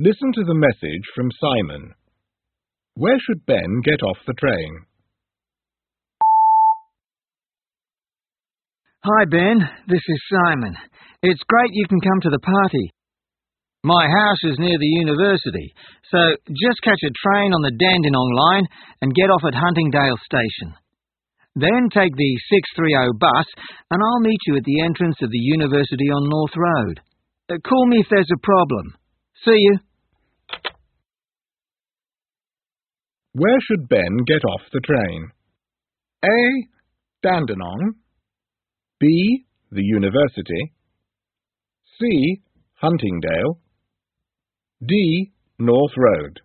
Listen to the message from Simon. Where should Ben get off the train? Hi, Ben. This is Simon. It's great you can come to the party. My house is near the university, so just catch a train on the Dandenong line and get off at Huntingdale Station. Then take the 630 bus, and I'll meet you at the entrance of the university on North Road. Uh, call me if there's a problem. See you. Where should Ben get off the train? A. Dandenong. B. The university. C. Huntingdale. D. North Road.